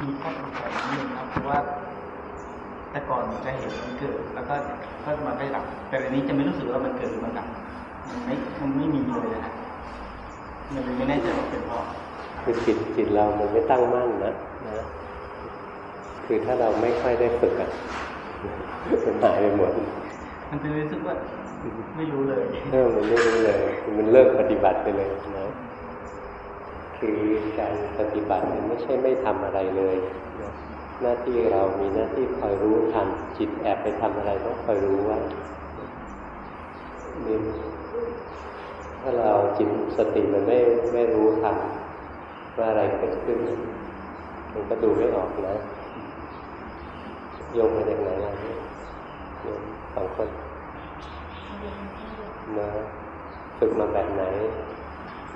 มีข้อสงสัยนิดนึงครับเพราะว่า แต่ก่อนจะเห็นมันเกิด แล้วก็ก็มาได้ดับ แต่อันนี้จะไม่รู้สึกว่ามันเกิดหรือมันดับมันไม่มันไม่มีเลยนะฮะมันเลยไม่แน่ใจว่าเป็นเพราะคือจิตจิตเรามันไม่ตั้งมั่นนะนะคือถ้าเราไม่ค่อยได้ฝึกอะมันหายไปหมด มันจะรู้สึกว่าไม่รู้เลยเออมันไม่รู้เลย มันเลิกปฏิบัติไปเลยนะ คือการปฏิบัติมันไม่ใช่ไม่ทำอะไรเลย หน้าที่เรามีหน้าที่คอยรู้ทันจิตแอบไปทำอะไรต้องคอยรู้ว้นี่ถ้าเราจิตสติมันไม่ไม่รู้ทันว่าอะไรเกิดขึ้นมันก็ดูไม่ออกนะโยมมาจากไหนล่ะโยมสองคนนะฝึกมาแบบไหน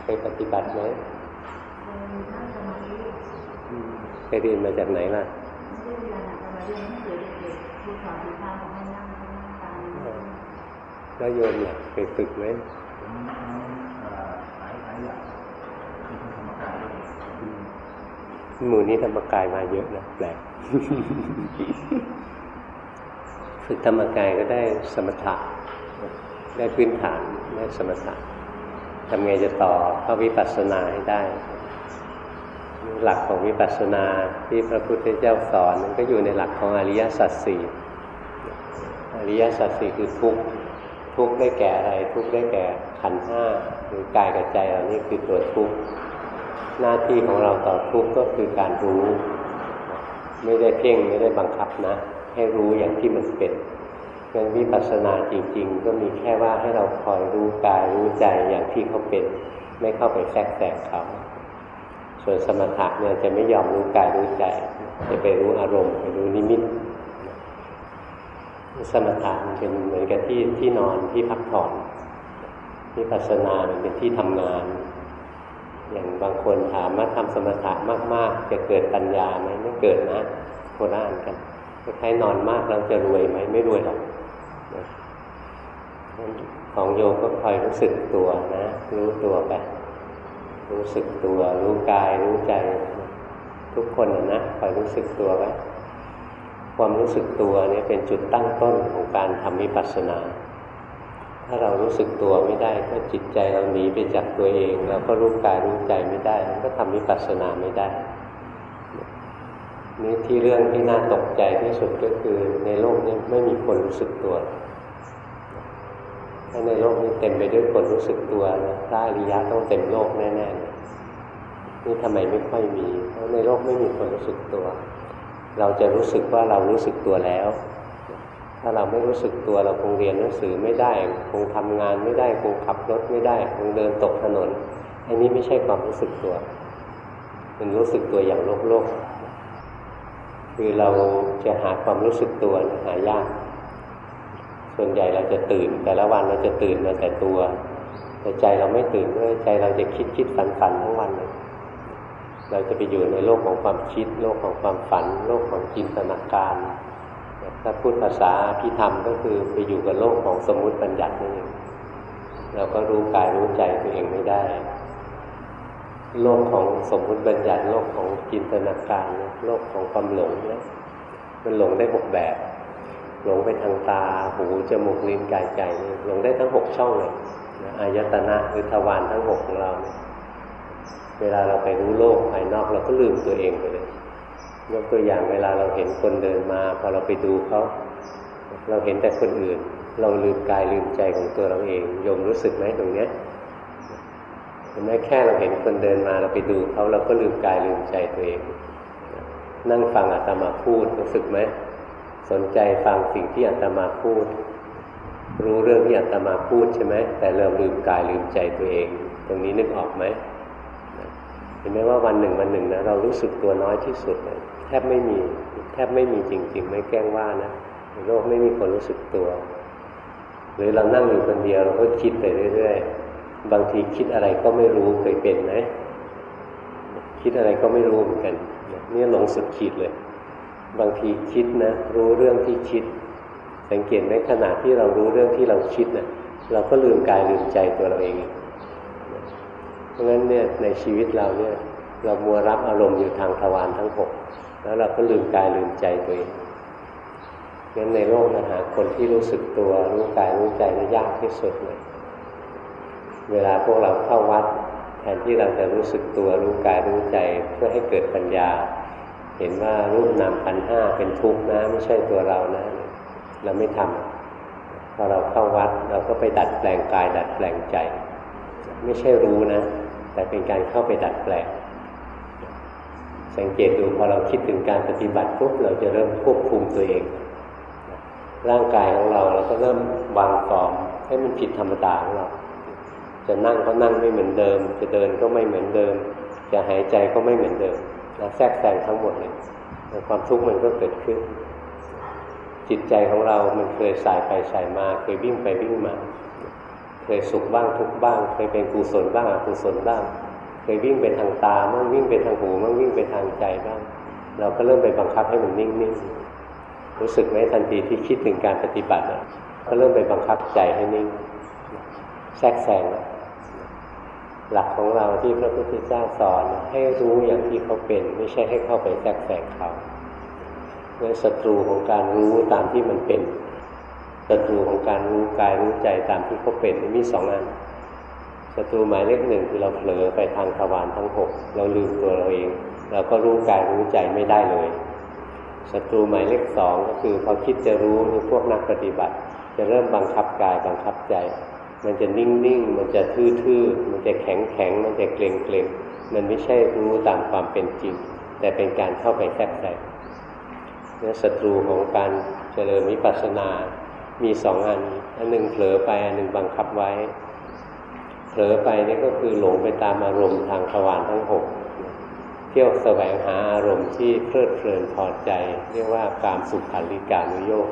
เคยปฏิบัติไหม เคยเรียนมาจากไหนล่ะแล้วโยมเนี่ยเคยฝึกไหมผมหลายหลายอย่างที่ธรรมกายด้วยหมู่นี้ธรรมกายมาเยอะนะแปลกฝึกธรรมกายก็ได้สมถะ ได้พื้นฐานได้สมถะทำไงจะต่อเข้าวิปัสสนาให้ได้ หลักของวิปัสสนาที่พระพุทธเจ้าสอนมันก็อยู่ในหลักของอริยสัจสี่อริยสัจสี่คือทุกทุกได้แก่อะไร ทุกได้แก่ขันธ์ห้าหรือกายกับใจเรานี่คือตัวทุกหน้าที่ของเราต่อทุกก็คือการรู้ ไม่ได้เพ่งไม่ได้บังคับนะ ให้รู้อย่างที่มันเป็นงั้นวิปัสสนาจริง ๆ ก็มีแค่ว่าให้เราคอยรู้กายรู้ใจอย่างที่เขาเป็น ไม่เข้าไปแทรกแซงเขา ส่วนสมถะเนี่ยจะไม่ยอมรู้กายรู้ใจ จะไปรู้อารมณ์ ไปรู้นิมิต สมถะมันเป็นเหมือนกับที่ที่นอนที่พักผ่อนวิปัสสนามันเป็นที่ทำงาน อย่างบางคนถามว่าทำสมถะมาก ๆ จะเกิดปัญญาไหมไม่เกิดนะโคราชกันคล้นอนมากเราจะรวยไหมไม่รวยหรอกของโยมก็คอยรู้สึกตัวนะ รู้ตัวไป รู้สึกตัว รู้กาย รู้ใจ ทุกคนนะคอยรู้สึกตัวไว้ความรู้สึกตัวเนี่ยเป็นจุดตั้งต้นของการทำวิปัสสนา ถ้าเรารู้สึกตัวไม่ได้ ก็จิตใจเราหนีไปจากตัวเอง เราก็รู้กายรู้ใจไม่ได้ก็ทำวิปัสสนาไม่ได้นี่ที่เรื่องที่น่าตกใจที่สุดก็คือในโลกนี้ไม่มีคนรู้สึกตัว ถ้าในโลกนี้เต็มไปด้วยคนรู้สึกตัวนะพระอริยะต้องเต็มโลกแน่ๆนี่ทำไมไม่ค่อยมีเพราะในโลกไม่มีคนรู้สึกตัว เราจะรู้สึกว่าเรารู้สึกตัวแล้ว ถ้าเราไม่รู้สึกตัวเราคงเรียนหนังสือไม่ได้ คงทำงานไม่ได้คงขับรถไม่ได้คงเดินตกถนนอันนี้ไม่ใช่ความรู้สึกตัว มันรู้สึกตัวอย่างโลกโลกคือเราจะหาความรู้สึกตัวหายาก ส่วนใหญ่เราจะตื่น แต่ละวันเราจะตื่นมาแต่ตัว แต่ใจเราไม่ตื่นด้วยใจเราจะคิดคิดฝันฝันทั้งวันเลยเราจะไปอยู่ในโลกของความคิด โลกของความฝัน โลกของจินตนาการ ถ้าพูดภาษาพิธรรมก็คือไปอยู่กับโลกของสมมุติบัญญัตินั่นเองเราก็รู้กายรู้ใจตัวเองไม่ได้ โลกของสมมุติบัญญัติ โลกของจินตนาการ โลกของความหลงเนี่ยมันหลงได้หกแบบ หลงไปทางตา หู จมูก ลิ้น กายใจหลงได้ทั้งหกช่องเลยอายตนะคือทวารทั้งหกของเรา เวลาเราไปรู้โลกภายนอกเราก็ลืมตัวเองไปเลย ยกตัวอย่างเวลาเราเห็นคนเดินมา พอเราไปดูเขาเราเห็นแต่คนอื่น เราลืมกายลืมใจของตัวเราเองโยมรู้สึกไหมตรงเนี้ยเห็นไหมแค่เราเห็นคนเดินมาเราไปดูเขาเราก็ลืมกายลืมใจตัวเอง นั่งฟังอาตมาพูดรู้สึกไหม สนใจฟังสิ่งที่อาตมาพูด รู้เรื่องที่อาตมาพูดใช่ไหมแต่เราลืมกายลืมใจตัวเอง ตรงนี้นึกออกไหมเห็นไหมว่าวันหนึ่งวันหนึ่งนะเรารู้สึกตัวน้อยที่สุดเลยแทบไม่มีแทบไม่มีจริง ๆ ไม่แกล้งว่านะในโลกไม่มีคนรู้สึกตัว หรือเรานั่งอยู่คนเดียวเราก็คิดไปเรื่อยๆบางทีคิดอะไรก็ไม่รู้เคยเป็นไหมคิดอะไรก็ไม่รู้เหมือนกันนี่หลงสุดขีดเลย บางทีคิดนะรู้เรื่องที่คิด สังเกตไหมขณะที่เรารู้เรื่องที่เราคิดนะ่ะเราก็ลืมกายลืมใจตัวเราเอง เพราะฉะนั้นเนี่ยในชีวิตเราเนี่ยเรามัวรับอารมณ์อยู่ทางทวารทั้งหกแล้วเราก็ลืมกายลืมใจตัวเองงั้นในโลกนะหาคนที่รู้สึกตัวรู้กายรู้ใจนี่ยากที่สุดเลยเวลาพวกเราเข้าวัดแทนที่เราจะรู้สึกตัวรู้กายรู้ใจเพื่อให้เกิดปัญญา เห็นว่ารูปนามพันห้าเป็นทุกข์นะไม่ใช่ตัวเรานะ เราไม่ทำพอเราเข้าวัดเราก็ไปดัดแปลงกาย ดัดแปลงใจ ไม่ใช่รู้นะ แต่เป็นการเข้าไปดัดแปลง สังเกตดูพอเราคิดถึงการปฏิบัติปุ๊บเราจะเริ่มควบคุมตัวเอง ร่างกายของเราเราก็เริ่มวางฟอร์มให้มันผิดธรรมดาของเรา จะนั่งก็นั่งไม่เหมือนเดิม จะเดินก็ไม่เหมือนเดิม จะหายใจก็ไม่เหมือนเดิม นะแทรกแซงทั้งหมดเลยความทุกข์มันก็เกิดขึ้น จิตใจของเรา มันเคยสายไปสายมา เคยวิ่งไปวิ่งมา เคยสุขบ้างทุกบ้าง เคยเป็นกุศลบ้างอกุศลบ้าง เคยวิ่งไปทางตาบ้างวิ่งไปทางหูบ้างวิ่งไปทางใจบ้าง เราก็เริ่มไปบังคับให้มันนิ่งๆ รู้สึกไหมทันทีที่คิดถึงการปฏิบัติก็เริ่มไปบังคับใจให้นิ่ง แทรกแซง หลักของเราที่พระพุทธเจ้าสอนให้รู้อย่างที่เขาเป็น ไม่ใช่ให้เข้าไปแทรกแซงเขาเมื่อศัตรูของการรู้ตามที่มันเป็นศัตรูของการรู้กายรู้ใจตามที่เขาเป็นมีสองอันศัตรูหมายเลขหนึ่งคือเราเผลอไปทางทวารทั้งหกเราลืมตัวเราเอง เราก็รู้กายรู้ใจไม่ได้เลยศัตรูหมายเลขสองก็คือพอคิดจะรู้พวกนักปฏิบัติ จะเริ่มบังคับกายบังคับใจ มันจะนิ่งๆ มันจะทื่อๆ มันจะแข็งๆ มันจะเกร็งๆ มันไม่ใช่รู้ตามความเป็นจริง แต่เป็นการเข้าไปแทรกแซงเนี่ยศัตรูของการเจริญวิปัสสนา มีสองอัน อันหนึ่งเผลอไป อันหนึ่งบังคับไว้ เผลอไปนี่ก็คือหลงไปตามอารมณ์ทางทวารทั้งหกเที่ยวแสวงหาอารมณ์ที่เพลิดเพลินพอใจ เรียกว่าการสุขาริการุโยก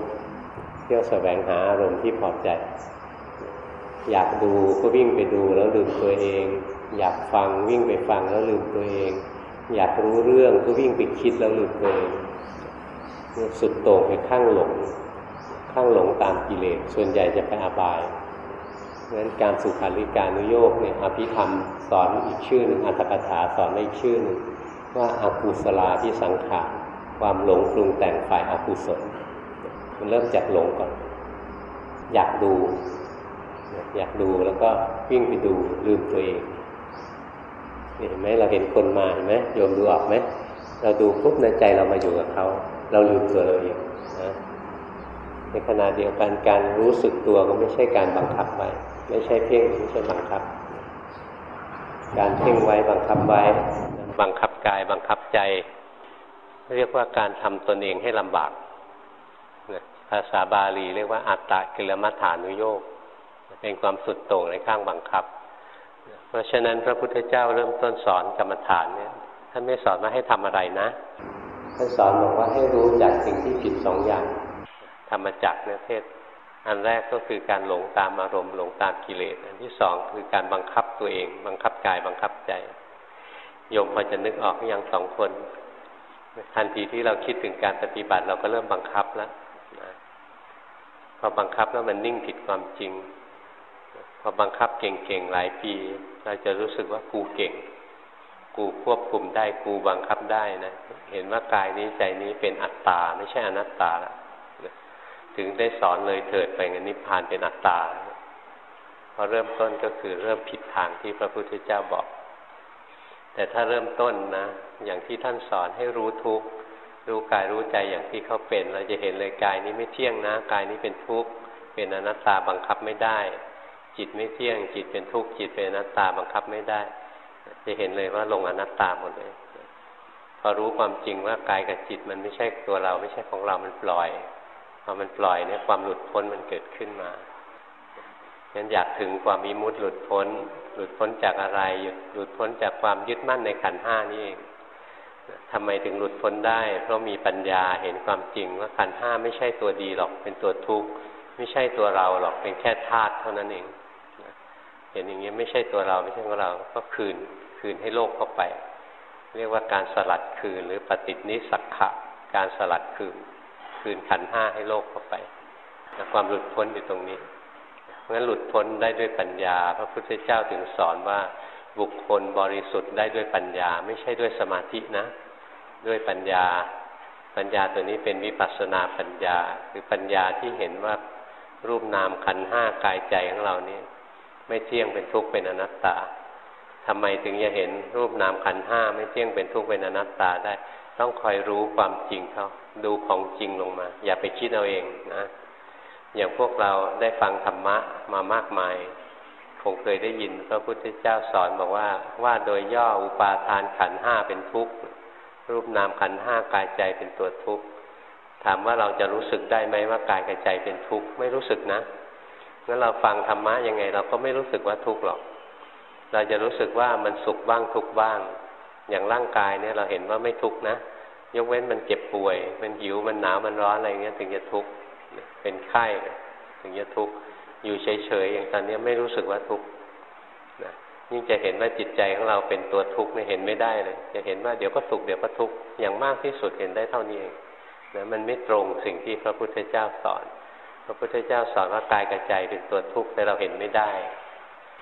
เที่ยวแสวงหาอารมณ์ที่พอใจ อยากดูก็วิ่งไปดูแล้วลืมตัวเอง อยากฟังวิ่งไปฟังแล้วลืมตัวเอง อยากรู้เรื่องก็วิ่งไปคิดแล้วลืมตัวเองสุดโต่งไปข้างหลง ข้างหลงตามกิเลสส่วนใหญ่จะไปอาบายเพราะฉะนั้นการสุขาริการนุโยกเนี่ยอภิธรรมสอนอีกชื่อหนึ่งอัตถกถาสอนอีกชื่อหนึ่งว่าอากุศลาที่สังขารความหลงปรุงแต่งฝ่ายอากุศลมันเริ่มจากหลงก่อน อยากดู อยากดูแล้วก็วิ่งไปดูลืมตัวเองเห็นไหมเราเห็นคนมาเห็นไหมโยมดูออกไหมเราดูปุ๊บในใจเรามาอยู่กับเขา เราลืมตัวเราเองนะในขณะเดียวกันการรู้สึกตัวก็ไม่ใช่การบังคับไว้ ไม่ใช่เพ่งไม่ใช่บังคับ การเพ่งไว้บังคับไว้ บังคับกายบังคับใจ เรียกว่าการทำตนเองให้ลำบากภาษาบาลีเรียกว่าอัตตะกิลมัฐานุโยก เป็นความสุดโต่งในข้างบังคับ เพราะฉะนั้นพระพุทธเจ้าเริ่มต้นสอนกรรมฐานเนี่ยท่านไม่สอนว่าให้ทำอะไรนะท่านสอนบอกว่าให้รู้จักสิ่งที่ผิดสองอย่างธรรมจักเนี่ยเทศอันแรกก็คือการหลงตามอารมณ์หลงตามกิเลส อันที่สองคือการบังคับตัวเอง บังคับกายบังคับใจโยมพอจะนึกออกอย่างสองคนทันทีที่เราคิดถึงการปฏิบัติเราก็เริ่มบังคับแล้วนะพอบังคับแล้วมันนิ่งผิดความจริง พอบังคับเก่งๆหลายปี เราจะรู้สึกว่ากูเก่ง กูควบคุมได้กูบังคับได้นะ เห็นว่ากายนี้ใจนี้เป็นอัตตา ไม่ใช่อนัตตาถึงได้สอนเลยเถิดไปงินนิพพานเป็นอัตตาพอเริ่มต้นก็คือเริ่มผิดทางที่พระพุทธเจ้าบอก แต่ถ้าเริ่มต้นนะ อย่างที่ท่านสอนให้รู้ทุกข์รู้กายรู้ใจอย่างที่เขาเป็น เราจะเห็นเลยกายนี้ไม่เที่ยงนะ กายนี้เป็นทุกข์เป็นอนัตตาบังคับไม่ได้ จิตไม่เที่ยง จิตเป็นทุกข์จิตเป็นอนัตตาบังคับไม่ได้ จะเห็นเลยว่าลงอนัตตาหมดเลย พอรู้ความจริงว่ากายกับจิตมันไม่ใช่ตัวเรา ไม่ใช่ของเรา มันปล่อยพอมันปล่อยเนี่ยความหลุดพ้นมันเกิดขึ้นมางั้นอยากถึงความมิมุติหลุดพ้น หลุดพ้นจากอะไรหลุดพ้นจากความยึดมั่นในขันห้านี่เองทำไมถึงหลุดพ้นได้ เพราะมีปัญญาเห็นความจริงว่าขันห้าไม่ใช่ตัวดีหรอกเป็นตัวทุกข์ไม่ใช่ตัวเราหรอกเป็นแค่ธาตุเท่านั้นเอง เห็นอย่างนี้ไม่ใช่ตัวเราไม่ใช่ของเรา ก็คืนคืนให้โลกเข้าไป เรียกว่าการสลัดคืน หรือปฏินิสักขะการสลัดคืน คืนขันห้าให้โลกเข้าไปความหลุดพ้นอยู่ตรงนี้เพราะฉะนั้นหลุดพ้นได้ด้วยปัญญา พระพุทธเจ้าถึงสอนว่าบุคคลบริสุทธิ์ได้ด้วยปัญญา ไม่ใช่ด้วยสมาธินะ ด้วยปัญญา ปัญญาตัวนี้เป็นวิปัสสนาปัญญา คือปัญญาที่เห็นว่ารูปนามขันห้ากายใจของเรานี่ ไม่เที่ยงเป็นทุกข์เป็นอนัตตาทำไมถึงจะเห็นรูปนามขันห้าไม่เที่ยงเป็นทุกข์เป็นอนัตตาได้ ต้องคอยรู้ความจริงเขาดูของจริงลงมา อย่าไปคิดเอาเองนะ อย่างพวกเราได้ฟังธรรมะมามากมายคงเคยได้ยินพระพุทธเจ้าสอนบอกว่าว่าโดยย่ออุปาทานขันห้าเป็นทุกข์รูปนามขันห้ากายใจเป็นตัวทุกข์ถามว่าเราจะรู้สึกได้ไหมว่ากายกับใจเป็นทุกข์ไม่รู้สึกนะ งั้นเราฟังธรรมะยังไง เราก็ไม่รู้สึกว่าทุกข์หรอก เราจะรู้สึกว่ามันสุขบ้างทุกข์บ้าง อย่างร่างกายเนี่ยเราเห็นว่าไม่ทุกข์นะ ยกเว้นมันเจ็บป่วย มันหิวมันหนาวมันร้อนอะไรเงี้ย ถึงจะทุกข์เป็นไข้ถึงจะทุกข์อยู่เฉยๆอย่างตอนนี้ไม่รู้สึกว่าทุกข์นะยิ่งจะเห็นว่าจิตใจของเราเป็นตัวทุกข์ไม่เห็นไม่ได้เลย จะเห็นว่าเดี๋ยวก็สุขเดี๋ยวก็ทุกข์อย่างมากที่สุดเห็นได้เท่านี้เองนะมันไม่ตรงสิ่งที่พระพุทธเจ้าสอน พระพุทธเจ้าสอนว่ากายกับใจเป็นตัวทุกข์แต่เราเห็นไม่ได้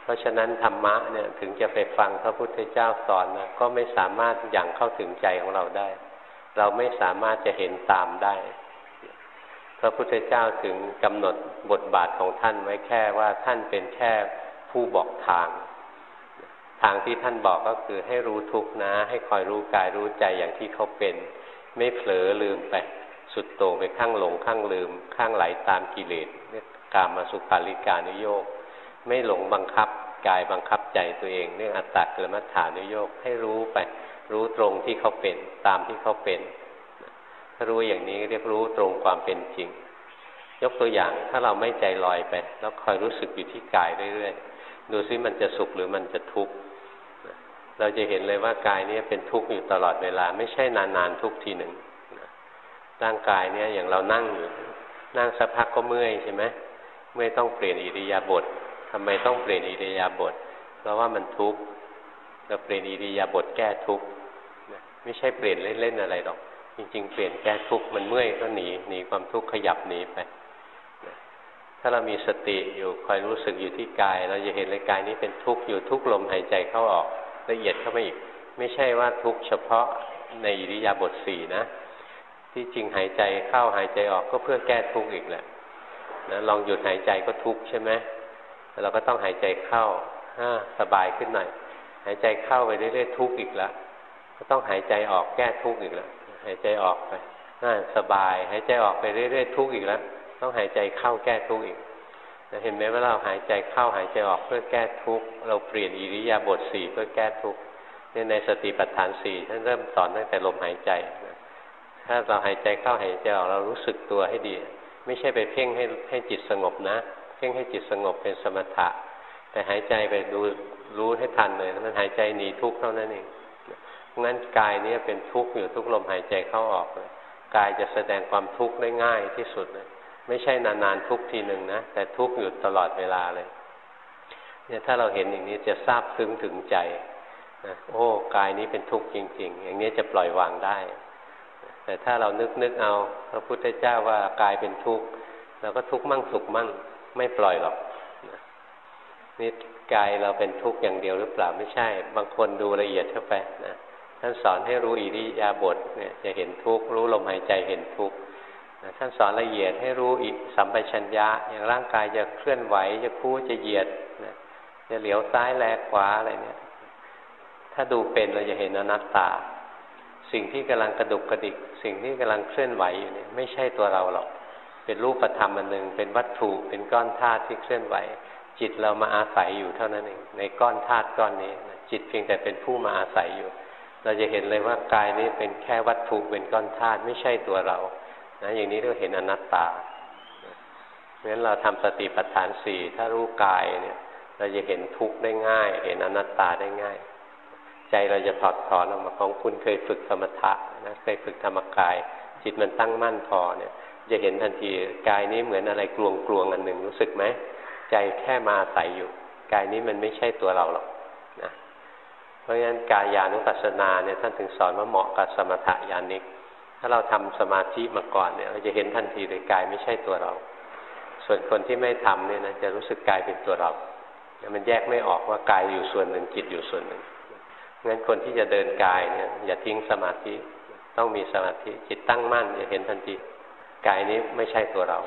เพราะฉะนั้นธรรมะเนี่ยถึงจะไปฟังพระพุทธเจ้าสอนนะก็ไม่สามารถอย่างเข้าถึงใจของเราได้ เราไม่สามารถจะเห็นตามได้ พระพุทธเจ้าถึงกำหนดบทบาทของท่านไว้แค่ว่าท่านเป็นแค่ผู้บอกทาง ทางที่ท่านบอกก็คือให้รู้ทุกนะ ให้คอยรู้กายรู้ใจอย่างที่เขาเป็น ไม่เผลอลืมไป สุดโต่งไปข้างหลงข้างลืม ข้างไหลตามกิเลสเนี่ยกามาสุขาริการุโยกไม่หลงบังคับกายบังคับใจตัวเองเรื่องอัตตะเกิดมัฏฐานุโยกให้รู้ไปรู้ตรงที่เขาเป็นตามที่เขาเป็น ถ้ารู้อย่างนี้เรียกรู้ตรงความเป็นจริง ยกตัวอย่างถ้าเราไม่ใจลอยไป แล้วคอยรู้สึกอยู่ที่กายเรื่อยๆดูซิมันจะสุขหรือมันจะทุกข์เราจะเห็นเลยว่ากายนี้เป็นทุกข์อยู่ตลอดเวลา ไม่ใช่นานๆทุกทีหนึ่ง ร่างกายเนี่ยอย่างเรานั่งอยู่นั่งสักพักก็เมื่อยใช่ไหมเมื่อยต้องเปลี่ยนอิริยาบถทำไมต้องเปลี่ยนอิริยาบถเพราะว่ามันทุกข์เราเปลี่ยนอิริยาบถแก้ทุกข์ไม่ใช่เปลี่ยนเล่นๆอะไรหรอก จริง ๆ เปลี่ยนแก้ทุกข์มันเมื่อยก็หนีหนีความทุกข์ขยับหนีไปถ้าเรามีสติอยู่คอยรู้สึกอยู่ที่กาย เราจะเห็นเลยกายนี้เป็นทุกข์อยู่ทุกลมหายใจเข้าออกละเอียดเข้าไปอีก ไม่ใช่ว่าทุกข์เฉพาะในอิริยาบถสี่นะ ที่จริงหายใจเข้าหายใจออกก็เพื่อแก้ทุกข์อีกแหละนะลองหยุดหายใจก็ทุกข์ใช่ไหมเราก็ต้องหายใจเข้าสบายขึ้นหน่อย หายใจเข้าไปเรื่อยๆทุกข์อีกแล้วก็ต้องหายใจออกแก้ทุกข์อีกแล้วหายใจออกไปน่าสบาย หายใจออกไปเรื่อยๆทุกข์อีกแล้วต้องหายใจเข้าแก้ทุกข์อีกเห็นไหมว่าเราหายใจเข้าหายใจออกเพื่อแก้ทุกข์เราเปลี่ยนอิริยาบถสี่เพื่อแก้ทุกข์เนี่ยในสติปัฏฐานสี่ท่านเริ่มสอนตั้งแต่ลมหายใจนะ ถ้าเราหายใจเข้าหายใจออกเรารู้สึกตัวให้ดี ไม่ใช่ไปเพ่งให้ให้จิตสงบนะ เพ่งให้จิตสงบเป็นสมถะ แต่หายใจไปดูรู้ให้ทันเลยมันหายใจหนีทุกข์เท่านั้นเองงั้นกายนี้เป็นทุกข์อยู่ทุกลมหายใจเข้าออกเลยกายจะแสดงความทุกข์ได้ง่ายที่สุดเลยไม่ใช่นานๆทุกทีหนึ่งนะ แต่ทุกข์อยู่ตลอดเวลาเลย เนี่ยถ้าเราเห็นอย่างนี้จะทราบซึ้งถึงใจนะโอ้กายนี้เป็นทุกข์จริง ๆ อย่างนี้จะปล่อยวางได้ แต่ถ้าเรานึกนึกเอา พระพุทธเจ้าว่ากายเป็นทุกข์เราก็ทุกข์มั่งสุขมั่งไม่ปล่อยหรอกนี่กายเราเป็นทุกข์อย่างเดียวหรือเปล่าไม่ใช่ บางคนดูละเอียดเข้าไปนะท่านสอนให้รู้อิริยาบถเนี่ยจะเห็นทุกข์รู้ลมหายใจเห็นทุกข์ท่านสอนละเอียดให้รู้อิสัมปชัญญะ อย่างร่างกายจะเคลื่อนไหวจะคู่จะเหยียดนะจะเหลียวซ้ายแลขวาอะไรเนี่ย ถ้าดูเป็นเราจะเห็นอนัตตา สิ่งที่กำลังกระดุกกระดิก สิ่งที่กำลังเคลื่อนไหวอยู่นี่ไม่ใช่ตัวเราหรอก เป็นรูปธรรมอันหนึ่งเป็นวัตถุเป็นก้อนธาตุที่เคลื่อนไหว จิตเรามาอาศัยอยู่เท่านั้นเองในก้อนธาตุก้อนนี้จิตเพียงแต่เป็นผู้มาอาศัยอยู่ เราจะเห็นเลยว่ากายนี้เป็นแค่วัตถุเป็นก้อนธาตุไม่ใช่ตัวเรานะอย่างนี้เราเห็นอนัตตาเพราะฉะนั้นเราทำสติปัฏฐานสี่ถ้ารู้กายเนี่ย เราจะเห็นทุกข์ได้ง่าย เห็นอนัตตาได้ง่าย ใจเราจะถอดถอนออกมาของคุณเคยฝึกสมถะนะเคยฝึกธรรมกาย จิตมันตั้งมั่นพอเนี่ย จะเห็นทันทีกายนี้เหมือนอะไรกลวงกลวงอันหนึ่งรู้สึกไหมใจแค่มาใส่อยู่ กายนี้มันไม่ใช่ตัวเราหรอกนะเพราะฉะนั้นกายานุปัสสนาเนี่ยท่านถึงสอนว่าเหมาะกับสมถะญาณิก ถ้าเราทำสมาธิมาก่อนเนี่ย เราจะเห็นทันทีเลยกายไม่ใช่ตัวเรา ส่วนคนที่ไม่ทำเนี่ยนะจะรู้สึกกายเป็นตัวเรามันแยกไม่ออกว่ากายอยู่ส่วนหนึ่งจิตอยู่ส่วนหนึ่ง งั้นคนที่จะเดินกายเนี่ยอย่าทิ้งสมาธิต้องมีสมาธิจิตตั้งมั่นจะเห็นทันทีกายนี้ไม่ใช่ตัวเรา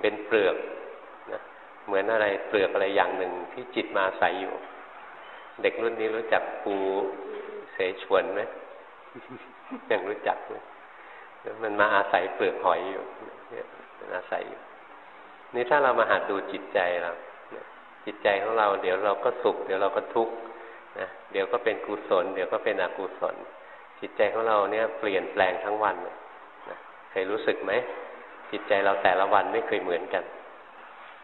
เป็นเปลือกนะเหมือนอะไรเปลือกอะไรอย่างหนึ่งที่จิตมาอาศัยอยู่ เด็กรุ่นนี้รู้จักปูเสฉวนไหมยังรู้จักไหมมันมาอาศัยเปลือกหอยอยู่นี่มันอาศัยอยู่ นี่ถ้าเรามาหัดดูจิตใจเราจิตใจของเรา เดี๋ยวเราก็สุข เดี๋ยวเราก็ทุกข์ นะเดี๋ยวก็เป็นกุศล เดี๋ยวก็เป็นอกุศล จิตใจของเราเนี่ยเปลี่ยนแปลงทั้งวันนะเคยรู้สึกไหมจิตใจเราแต่ละวันไม่เคยเหมือนกัน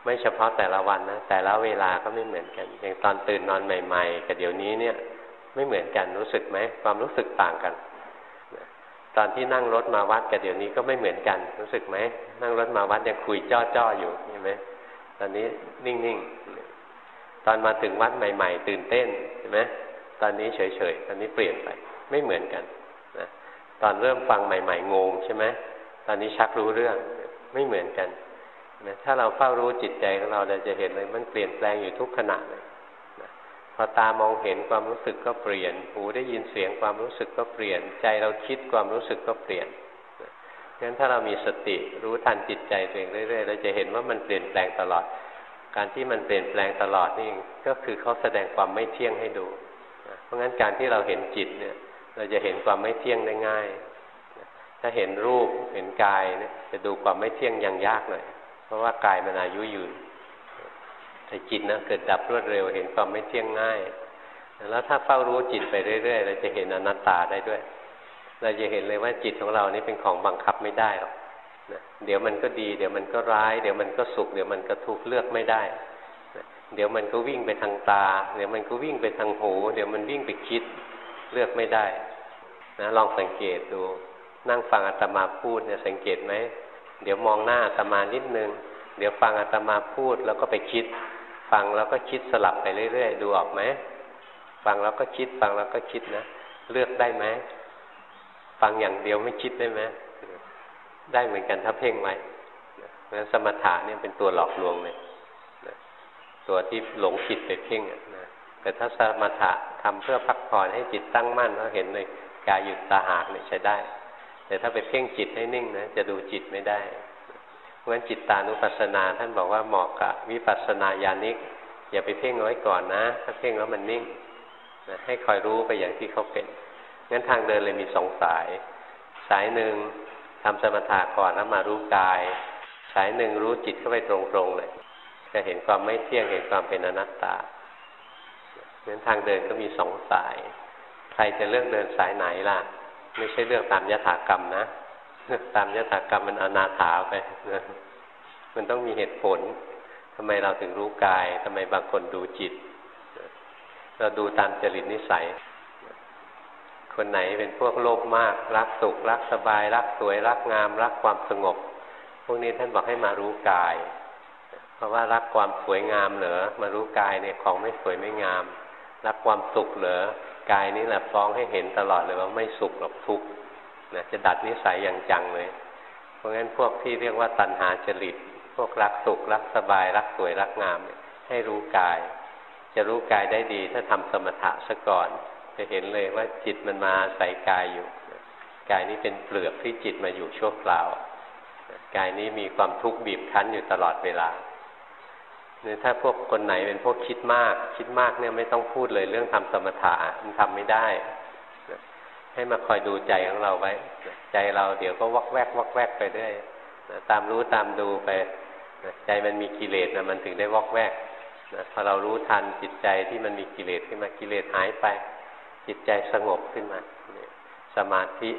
ไม่เฉพาะแต่ละวันนะแต่ละเวลาก็ไม่เหมือนกัน อย่างตอนตื่นนอนใหม่ ๆ กับเดี๋ยวนี้เนี่ย ไม่เหมือนกันรู้สึกไหมความรู้สึกต่างกันตอนที่นั่งรถมาวัดกับเดี๋ยวนี้ก็ไม่เหมือนกัน รู้สึกไหมนั่งรถมาวัดยังคุยจ้อๆอยู่เห็นไหมตอนนี้นิ่งๆ ตอนมาถึงวัดใหม่ ๆ ตื่นเต้นเห็นไหมตอนนี้เฉยๆตอนนี้เปลี่ยนไปไม่เหมือนกันนะตอนเริ่มฟังใหม่ ๆ งงใช่ไหมตอนนี้ชักรู้เรื่องไม่เหมือนกันนะถ้าเราเฝ้ารู้จิตใจของเราเราจะเห็นเลยมันเปลี่ยนแปลงอยู่ทุกขณะเลยนะพอตามองเห็นความรู้สึกก็เปลี่ยน หูได้ยินเสียงความรู้สึกก็เปลี่ยน ใจเราคิดความรู้สึกก็เปลี่ยนงั้นถ้าเรามีสติรู้ทันจิตใจตัวเองเรื่อยๆเราจะเห็นว่ามันเปลี่ยนแปลงตลอด การที่มันเปลี่ยนแปลงตลอดนี่ก็คือเขาแสดงความไม่เที่ยงให้ดู เพราะงั้นการที่เราเห็นจิตเนี่ย เราจะเห็นความไม่เที่ยงได้ง่าย ถ้าเห็นรูปเห็นกายเนี่ยจะดูความไม่เที่ยงยังยากหน่อย เพราะว่ากายมันอายุยืนแต่จิตนะเกิดดับรวดเร็วเห็นความไม่เที่ยงง่าย แล้วถ้าเฝ้ารู้จิตไปเรื่อยๆเราจะเห็นอนัตตาได้ด้วย เราจะเห็นเลยว่าจิตของเรานี่เป็นของบังคับไม่ได้หรอก เดี๋ยวมันก็ดี เดี๋ยวมันก็ร้าย เดี๋ยวมันก็สุข เดี๋ยวมันก็ทุกข์เลือกไม่ได้นะเดี๋ยวมันก็วิ่งไปทางตา เดี๋ยวมันก็วิ่งไปทางหู เดี๋ยวมันวิ่งไปคิดเลือกไม่ได้นะลองสังเกตดู นั่งฟังอาตมาพูดเนี่ยสังเกตไหมเดี๋ยวมองหน้าอาตมานิดนึง เดี๋ยวฟังอาตมาพูดแล้วก็ไปคิด ฟังแล้วก็คิดสลับไปเรื่อยๆ ดูออกไหมฟังแล้วก็คิด ฟังแล้วก็คิดนะ เลือกได้ไหม ฟังอย่างเดียวไม่คิดได้ไหม ได้เหมือนกันถ้าเพ่งไว้เพราะสมถะเนี่ยเป็นตัวหลอกลวงเลยตัวที่หลงผิดไปเพ่งนะแต่ถ้าสมถะทำเพื่อพักผ่อนให้จิตตั้งมั่นเราเห็นเลยกายหยุดตาหากเนี่ยใช้ได้ แต่ถ้าไปเพ่งจิตให้นิ่งนะจะดูจิตไม่ได้เพราะฉะนั้นจิตตานุปัสสนา ท่านบอกว่าเหมาะกับวิปัสสนาญาณิก อย่าไปเพ่งไว้ก่อนนะ ถ้าเพ่งแล้วมันนิ่งนะให้คอยรู้ไปอย่างที่เขาเป็นงั้นทางเดินเลยมีสองสาย สายหนึ่ง ทำสมถะก่อนแล้วมารู้กาย สายหนึ่งรู้จิตเข้าไปตรงๆเลย จะเห็นความไม่เที่ยงเห็นความเป็นอนัตตางั้นทางเดินก็มีสองสาย ใครจะเลือกเดินสายไหนล่ะ ไม่ใช่เรื่องตามยถากรรมนะตามยถากรรมมันอนาถาไปนะมันต้องมีเหตุผลทำไมเราถึงรู้กายทำไมบางคนดูจิต เราดูตามจริตนิสัย คนไหนเป็นพวกโลภมาก รักสุข รักสบาย รักสวย รักงาม รักความสงบ พวกนี้ท่านบอกให้มารู้กาย เพราะว่ารักความสวยงามเหรอมารู้กายเนี่ยของไม่สวยไม่งาม รักความสุขเหรอกายนี้แหละฟ้องให้เห็นตลอดเลยว่าไม่สุขหรอกทุกข์นะจะดัดนิสัยอย่างจังเลย เพราะงั้นพวกที่เรียกว่าตัณหาจริต พวกรักสุข รักสบาย รักสวยรักงามให้รู้กาย จะรู้กายได้ดี ถ้าทำสมถะซะก่อน จะเห็นเลยว่าจิตมันมาใส่กายอยู่กายนี้เป็นเปลือกที่จิตมาอยู่ชั่วคราวกายนี้มีความทุกข์บีบคั้นอยู่ตลอดเวลาเนี่ยถ้าพวกคนไหนเป็นพวกคิดมาก คิดมากเนี่ยไม่ต้องพูดเลยเรื่องทำสมถะมันทำไม่ได้ ให้มาคอยดูใจของเราไว้ ใจเราเดี๋ยวก็วักแวกวักแวกไปเรื่อยตามรู้ตามดูไปใจมันมีกิเลสนะมันถึงได้วักแวกพอเรารู้ทันจิตใจที่มันมีกิเลสขึ้นมากิเลสหายไป จิตใจสงบขึ้นมาสมาธิ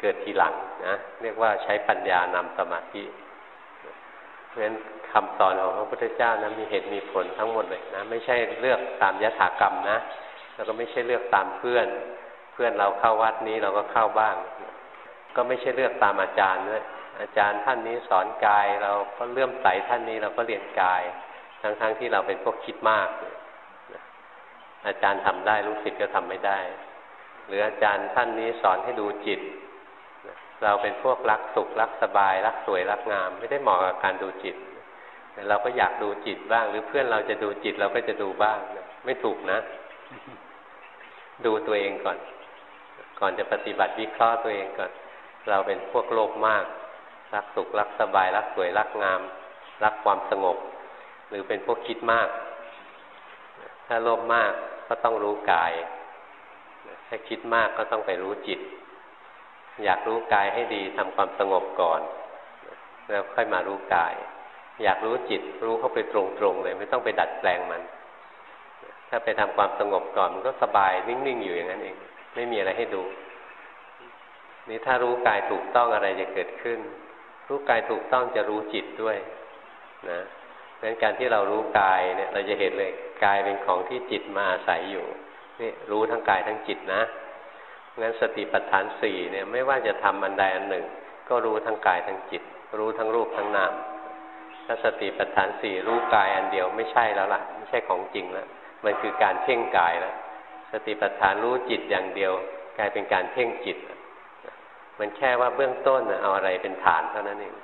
เกิดทีหลังนะเรียกว่าใช้ปัญญานำสมาธิเพราะฉะนั้นคำสอนของพระพุทธเจ้านะมีเหตุมีผลทั้งหมดเลยนะไม่ใช่เลือกตามยถากรรมนะ แล้วก็ไม่ใช่เลือกตามเพื่อน เพื่อนเราเข้าวัดนี้เราก็เข้าบ้าง ก็ไม่ใช่เลือกตามอาจารย์ด้วยอาจารย์ท่านนี้สอนกาย เราก็เลื่อมใสท่านนี้เราก็เรียนกาย ทั้งๆทที่เราเป็นพวกคิดมาก อาจารย์ทำได้ลูกศิษย์ก็ทำไม่ได้ หรืออาจารย์ท่านนี้สอนให้ดูจิต เราเป็นพวกรักสุขรักสบาย รักสวยรักงาม ไม่ได้เหมาะกับการดูจิตแต่เราก็อยากดูจิตบ้าง หรือเพื่อนเราจะดูจิตเราก็จะดูบ้าง ไม่ถูกนะ ดูตัวเองก่อน ก่อนจะปฏิบัติวิเคราะห์ตัวเองก่อน เราเป็นพวกโลภมาก รักสุขรักสบาย รักสวยรักงาม รักความสงบ หรือเป็นพวกคิดมาก ถ้าโลภมาก ก็ต้องรู้กาย ถ้าคิดมากก็ต้องไปรู้จิต อยากรู้กายให้ดีทำความสงบก่อน แล้วค่อยมารู้กาย อยากรู้จิตรู้เข้าไปตรงๆเลย ไม่ต้องไปดัดแปลงมัน ถ้าไปทำความสงบก่อนมันก็สบายนิ่งๆอยู่อย่างนั้นเอง ไม่มีอะไรให้ดู นี่ถ้ารู้กายถูกต้องอะไรจะเกิดขึ้น รู้กายถูกต้องจะรู้จิตด้วย นะ เพราะฉะนั้นการที่เรารู้กายเนี่ย เราจะเห็นเลยกายเป็นของที่จิตมาอาศัยอยู่นี่รู้ทั้งกายทั้งจิตนะงั้นสติปัฏฐานสี่เนี่ยไม่ว่าจะทำอันใดอันหนึ่ง ก็รู้ทั้งกายทั้งจิต รู้ทั้งรูปทั้งนามถ้าสติปัฏฐานสี่รู้กายอันเดียวไม่ใช่แล้วล่ะ ไม่ใช่ของจริงแล้วมันคือการเพ่งกายแล้วสติปัฏฐานรู้จิตอย่างเดียว กลายเป็นการเพ่งจิต มันแค่ว่าเบื้องต้นเอาอะไรเป็นฐานเท่านั้นเอง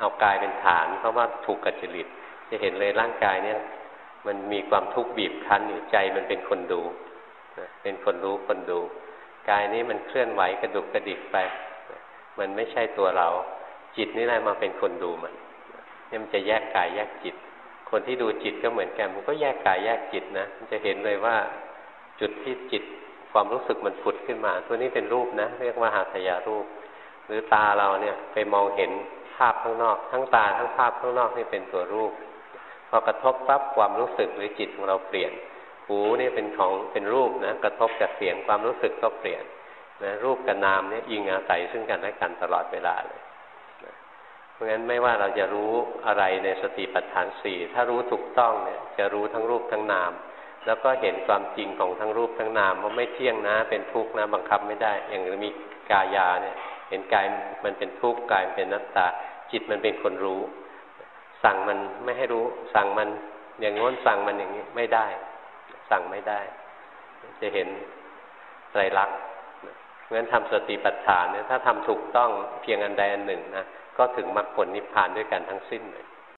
เอากายเป็นฐาน เพราะว่าถูกกัจจริต จะเห็นเลยร่างกายเนี่ย มันมีความทุกข์บีบคั้นอยู่ใจมันเป็นคนดูเป็นคนรู้คนดู กายนี้มันเคลื่อนไหวกระดุกกระดิกไปมันไม่ใช่ตัวเรา จิตนี่แหละมาเป็นคนดูมันนี่มันจะแยกกายแยกจิต คนที่ดูจิตก็เหมือนกันมันก็แยกกายแยกจิตนะมันจะเห็นเลยว่าจุดที่จิตความรู้สึกมันผุดขึ้นมา ตัวนี้เป็นรูปนะ เรียกว่าหาทยารูป หรือตาเราเนี่ยไปมองเห็นภาพข้างนอก ทั้งตาทั้งภาพข้างนอกนี่เป็นตัวรูป อ กระทบปั๊บความรู้สึกหรือจิตของเราเปลี่ยน หูนี่เป็นของเป็นรูปนะ กระทบกับเสียงความรู้สึกก็เปลี่ยนนะรูปกับนามเนี่ยยิงอาศัยซึ่งกันและกันตลอดเวลาเลยนะเพราะงั้นไม่ว่าเราจะรู้อะไรในสติปัฏฐานสี่ถ้ารู้ถูกต้องเนี่ย จะรู้ทั้งรูปทั้งนาม แล้วก็เห็นความจริงของทั้งรูปทั้งนามว่าไม่เที่ยงนะ เป็นทุกข์นะบังคับไม่ได้ อย่างมีกายาเนี่ย เห็นกายมันเป็นทุกข์กายเป็นนัตตาจิตมันเป็นคนรู้ สั่งมันไม่ให้รู้ สั่งมันอย่างง้นสั่งมันอย่างนี้ไม่ได้ สั่งไม่ได้ จะเห็นไตรลักษณ์เพราะฉะนั้นทำสติปัฏฐานเนี่ยถ้าทำถูกต้องเพียงอันใดอันหนึ่งนะก็ถึงมรรคผลนิพพานด้วยกันทั้งสิ้นเลย